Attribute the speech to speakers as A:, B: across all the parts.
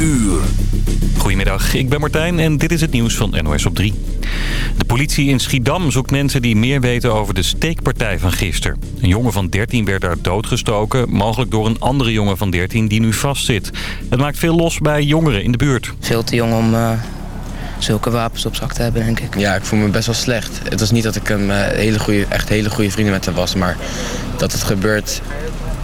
A: uur.
B: Goedemiddag, ik ben Martijn en dit is het nieuws van NOS op 3. De politie in Schiedam zoekt mensen die meer weten over de steekpartij van gisteren. Een jongen van 13 werd daar doodgestoken, mogelijk door een andere jongen van 13 die nu vastzit. Het maakt veel los bij jongeren in de buurt.
C: Veel te jong om uh, zulke wapens op zak te hebben, denk ik.
D: Ja, ik voel me best wel slecht. Het was niet dat ik een uh, hele goede, echt hele goede vrienden met hem was, maar dat het gebeurt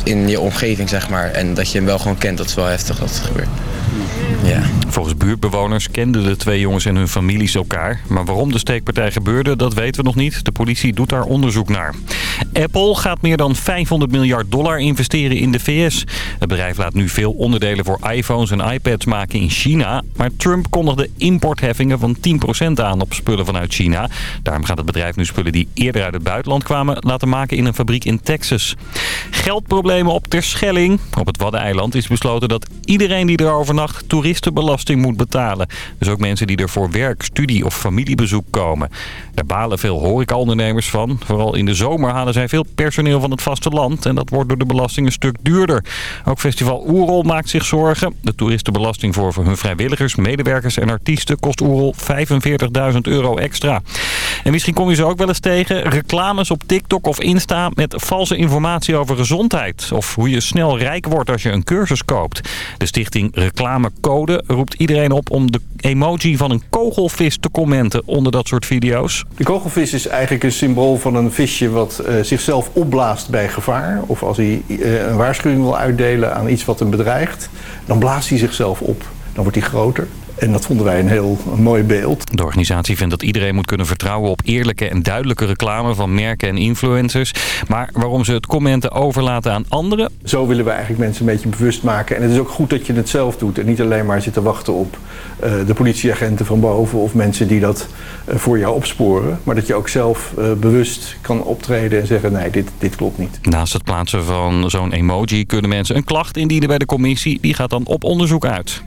D: in je omgeving, zeg maar. En dat je hem wel gewoon kent, dat is wel heftig dat het gebeurt. Hmm. Ja.
B: Volgens buurtbewoners kenden de twee jongens en hun families elkaar. Maar waarom de steekpartij gebeurde, dat weten we nog niet. De politie doet daar onderzoek naar. Apple gaat meer dan 500 miljard dollar investeren in de VS. Het bedrijf laat nu veel onderdelen voor iPhones en iPads maken in China. Maar Trump kondigde importheffingen van 10% aan op spullen vanuit China. Daarom gaat het bedrijf nu spullen die eerder uit het buitenland kwamen... laten maken in een fabriek in Texas. Geldproblemen op Terschelling. Op het Waddeneiland is besloten dat iedereen die er overnacht toeristenbelasting moet betalen. Dus ook mensen die er voor werk, studie of familiebezoek komen. Daar balen veel horecaondernemers van. Vooral in de zomer halen zij veel personeel van het vasteland. En dat wordt door de belasting een stuk duurder. Ook festival Oerol maakt zich zorgen. De toeristenbelasting voor hun vrijwilligers, medewerkers en artiesten kost Oerol 45.000 euro extra. En misschien kom je ze ook wel eens tegen. Reclames op TikTok of Insta met valse informatie over gezondheid. Of hoe je snel rijk wordt als je een cursus koopt. De stichting Roept iedereen op om de emoji van een kogelvis te commenten onder dat soort video's.
E: De kogelvis is eigenlijk een symbool van een visje wat uh, zichzelf opblaast bij gevaar. Of als hij uh, een waarschuwing wil uitdelen aan iets wat hem bedreigt, dan blaast hij zichzelf op. Dan wordt hij groter. En dat vonden wij een heel mooi beeld.
B: De organisatie vindt dat iedereen moet kunnen vertrouwen op eerlijke en duidelijke reclame van merken en influencers. Maar waarom ze het commenten overlaten aan anderen?
E: Zo willen we eigenlijk mensen een beetje bewust maken. En het is ook goed dat je het zelf doet en niet alleen maar zitten wachten op uh, de politieagenten van boven of mensen die dat uh, voor jou opsporen. Maar dat je ook zelf uh, bewust kan optreden en zeggen nee, dit, dit klopt niet.
B: Naast het plaatsen van zo'n emoji kunnen mensen een klacht indienen bij de commissie. Die gaat dan op onderzoek uit.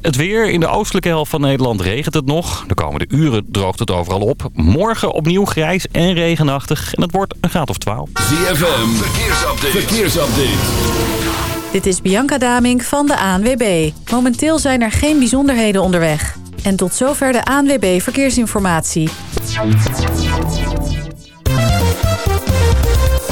B: Het weer. In de oostelijke helft van Nederland regent het nog. De komende uren droogt het overal op. Morgen opnieuw grijs en regenachtig. En het wordt een graad of 12.
A: ZFM. Verkeersupdate. Verkeersupdate.
F: Dit is Bianca Damink van de ANWB. Momenteel zijn er geen bijzonderheden onderweg. En tot zover de ANWB Verkeersinformatie.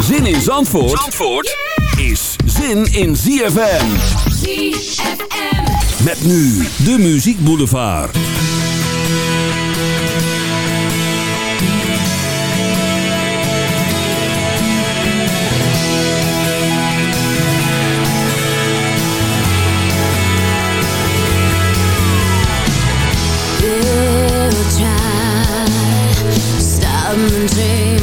A: Zin in Zandvoort, Zandvoort is zin in ZFM.
G: ZFM.
A: Met nu de Muziek Boulevard.
G: Dream, dreaming,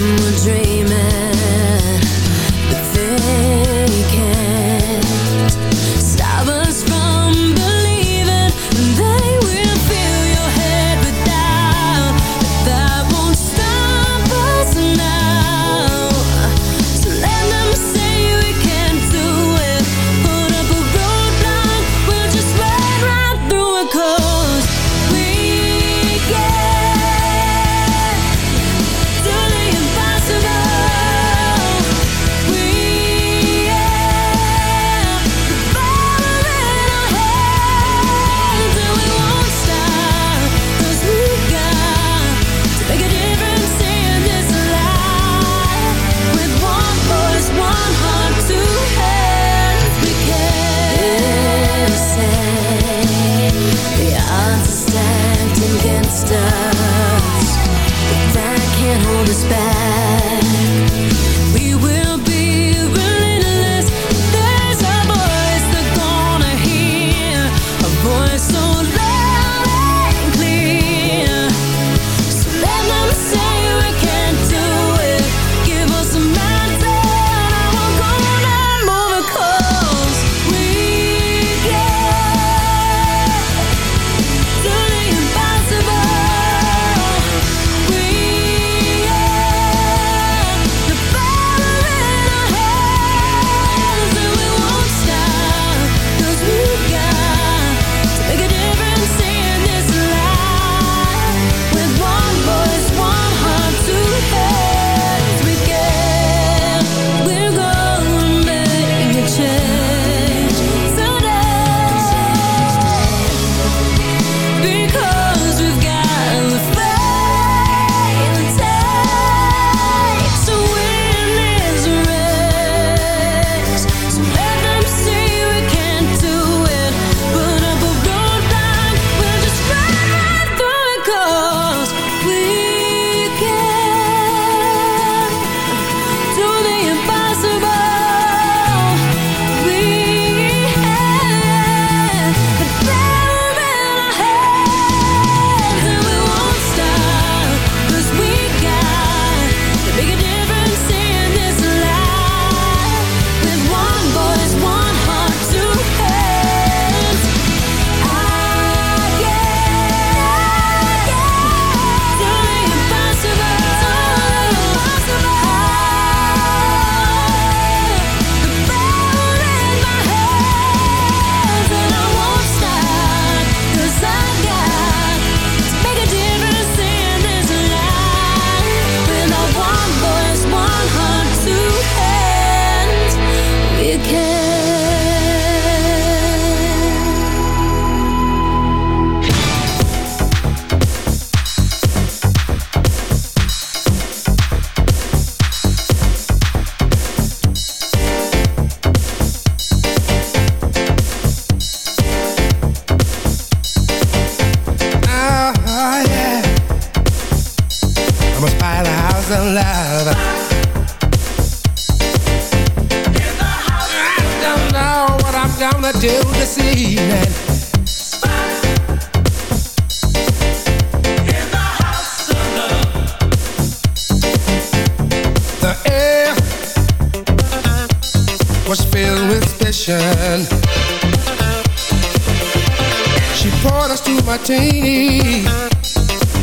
G: Us
H: two martinis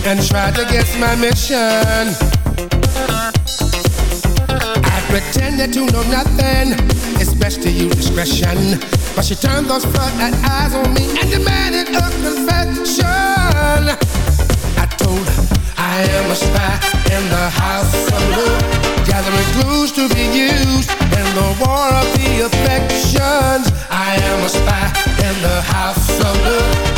H: and tried to guess my mission. I pretended to know nothing. It's best to use discretion. But she turned those flood eyes on me and demanded a confession. I told her I am a spy in the house of love, gathering clues to be used in the war of the affections. I am a spy in the house of love.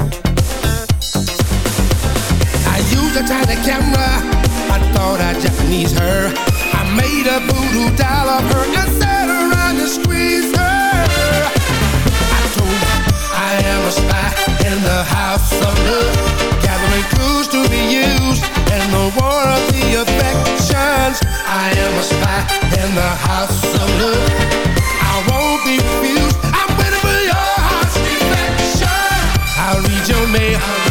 H: Used a camera. I thought I Japanese her. I made a voodoo doll of her and sat around and squeezed her. I told her I am a spy in the house of love, gathering clues to be used in the war of the affections. I am a spy in the house of love. I won't be refused. I'm waiting for your heart's defection. I'll read your mail.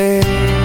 H: To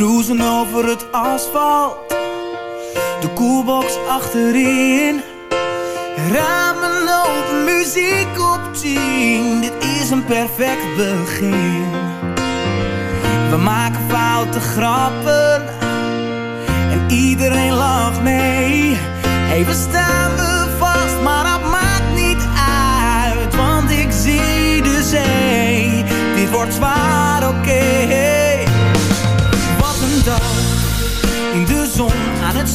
I: cruisen over het asfalt. De koelbox achterin. Ramen open, muziek op 10. Dit is een perfect begin. We maken foute grappen. En iedereen lacht mee. We staan we vast, maar dat maakt niet uit. Want ik zie de zee. Dit wordt zwaar, oké.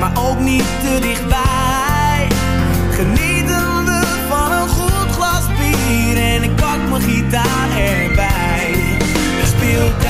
I: maar ook niet te dichtbij. Genietende van een goed glas bier en ik pak mijn gitaar erbij. Er speelt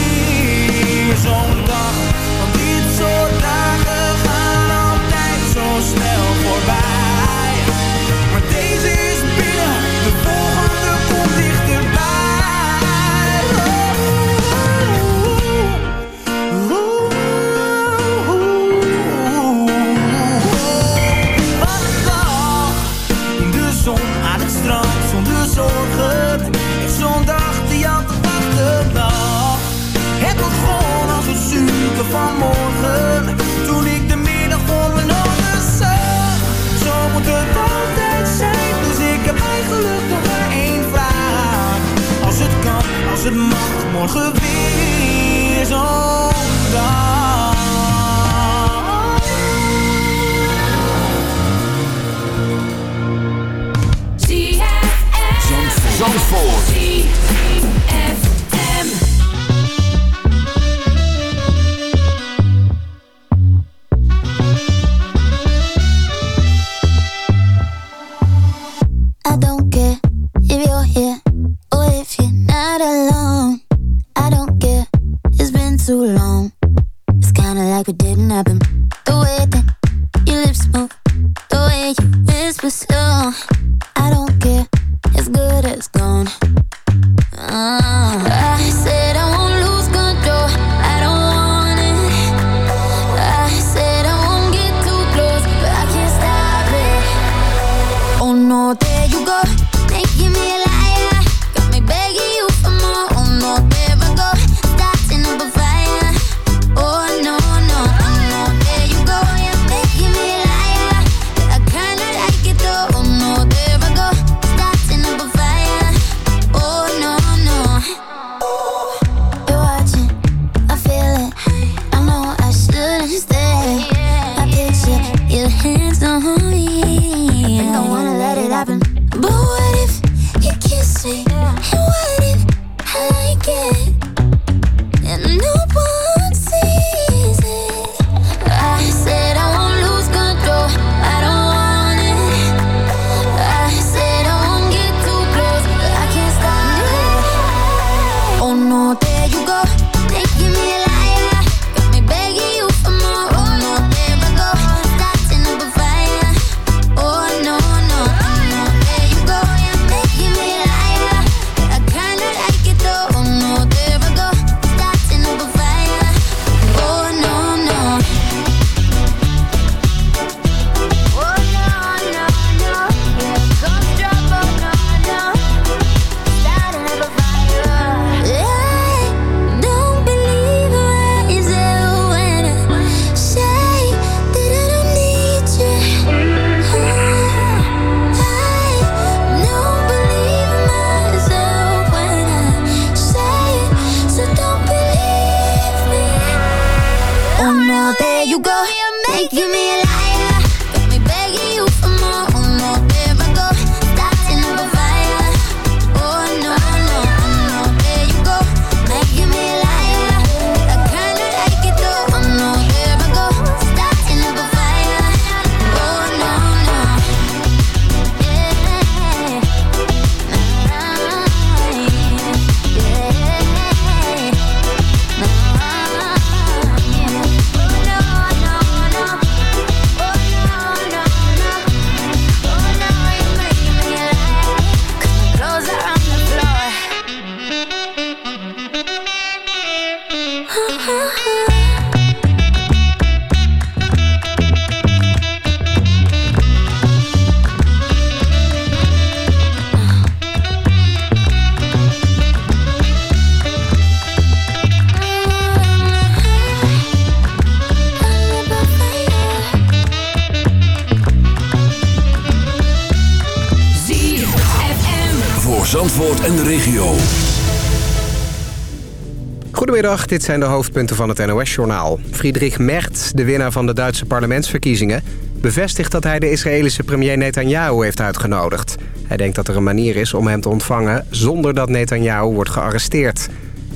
I: Dit zijn
A: de
J: hoofdpunten van het NOS-journaal. Friedrich Merz, de winnaar van de Duitse parlementsverkiezingen... bevestigt dat hij de Israëlische premier Netanyahu heeft uitgenodigd. Hij denkt dat er een manier is om hem te ontvangen... zonder dat Netanyahu wordt gearresteerd.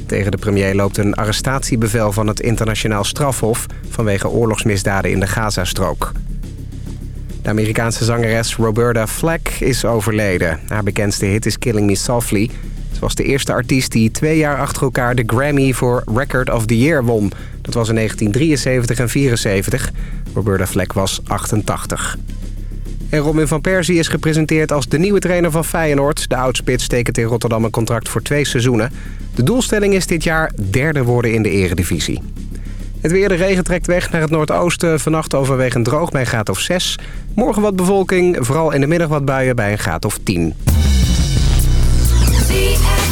J: Tegen de premier loopt een arrestatiebevel van het internationaal strafhof... vanwege oorlogsmisdaden in de Gazastrook. De Amerikaanse zangeres Roberta Flack is overleden. Haar bekendste hit is Killing Me Softly... Het was de eerste artiest die twee jaar achter elkaar de Grammy voor Record of the Year won. Dat was in 1973 en 74. Roberta Fleck was 88. En Robin van Persie is gepresenteerd als de nieuwe trainer van Feyenoord. De oudspit tekent in Rotterdam een contract voor twee seizoenen. De doelstelling is dit jaar derde worden in de eredivisie. Het weer, de regen trekt weg naar het noordoosten. Vannacht overwegend droog bij een graad of 6. Morgen wat bewolking, vooral in de middag wat buien bij een graad of 10.
A: ZFM.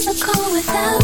K: miracle without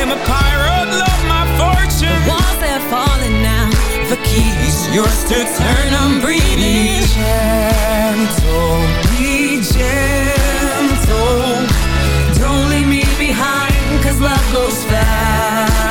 L: I'm a pirate, love my fortune.
M: The walls have fallen now.
L: The keys yours to turn, I'm breathing. Be gentle, be gentle. Don't leave me behind, cause love goes fast.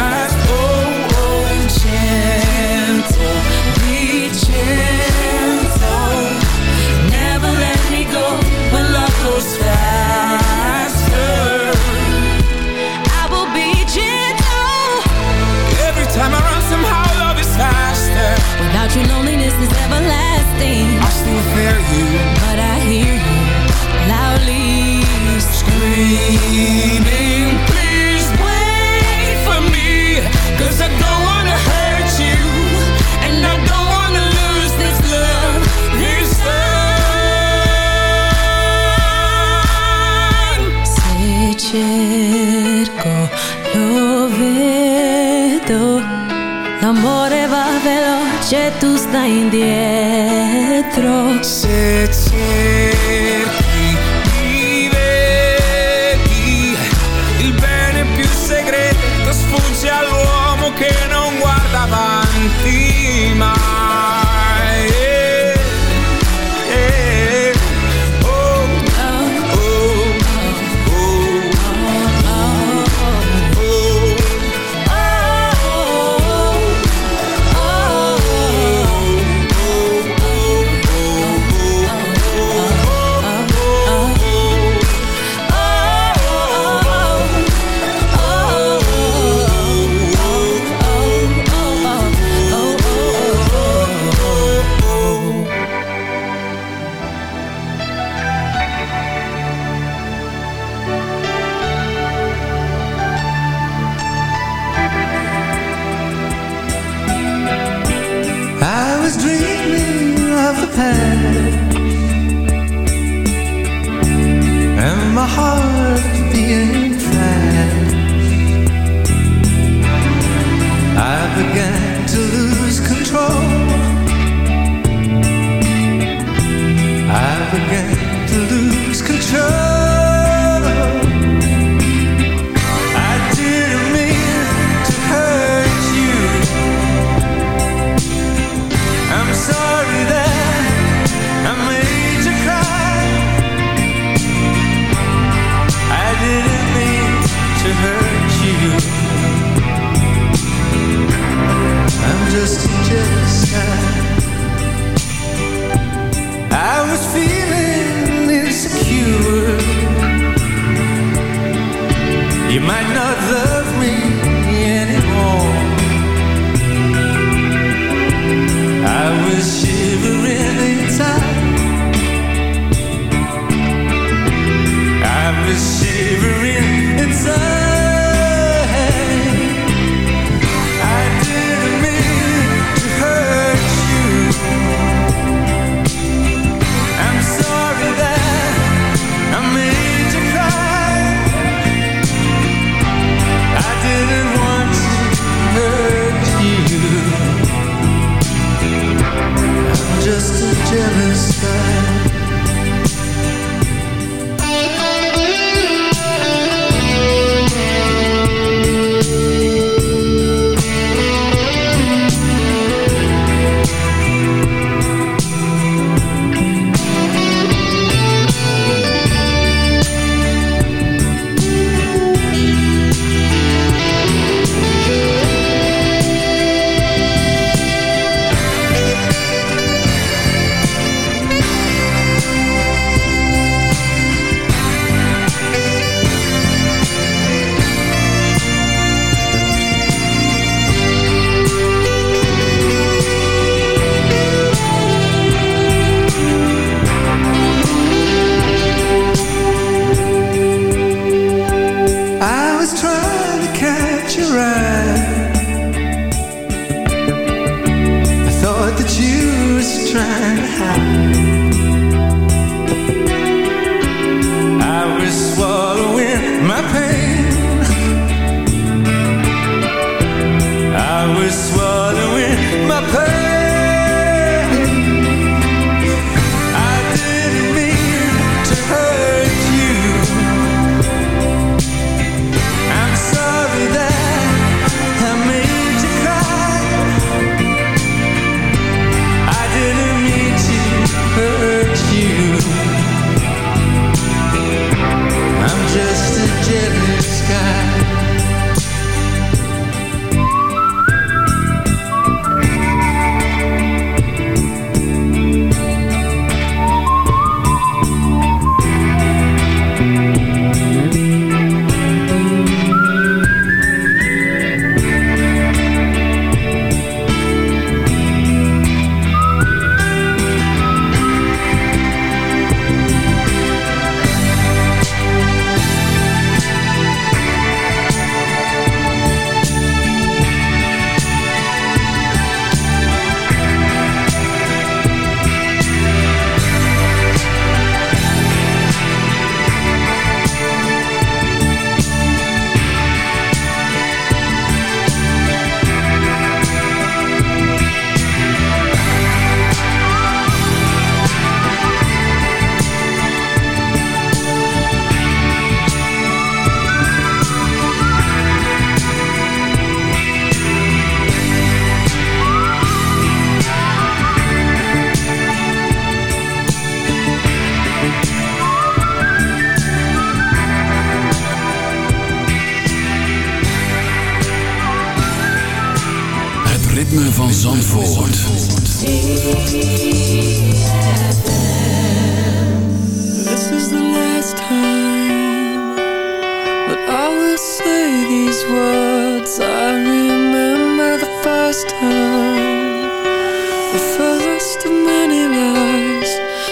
M: True loneliness is everlasting.
L: I still fear you.
M: But I hear you Loudly
L: screaming.
M: Je tu stai indietro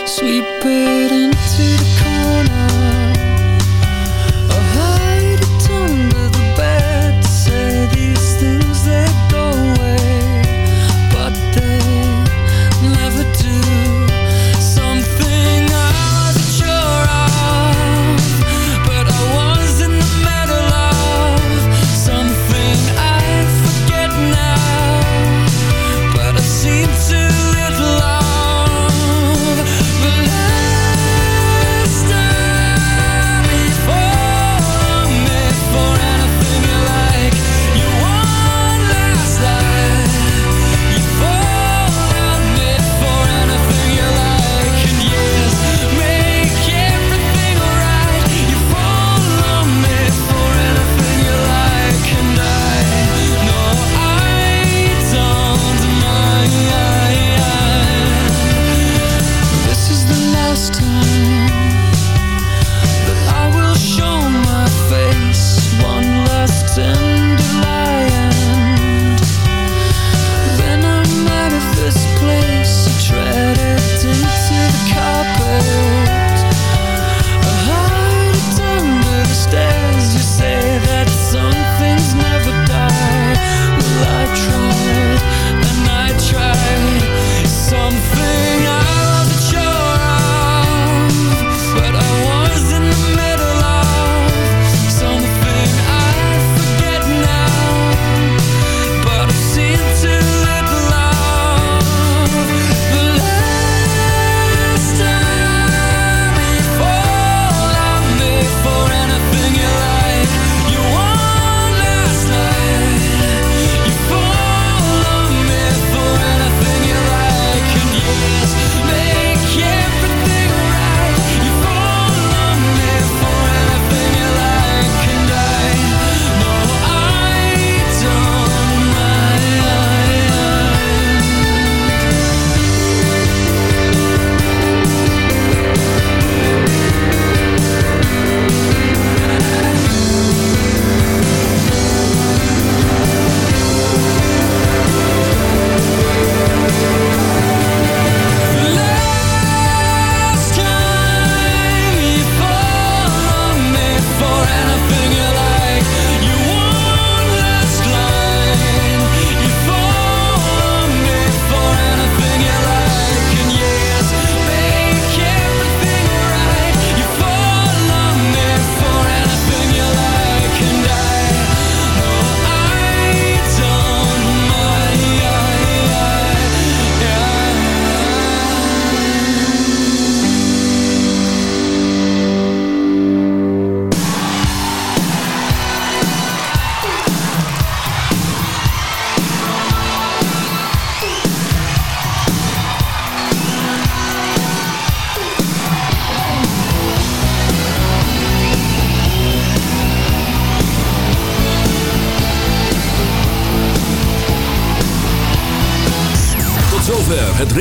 N: sweep it into the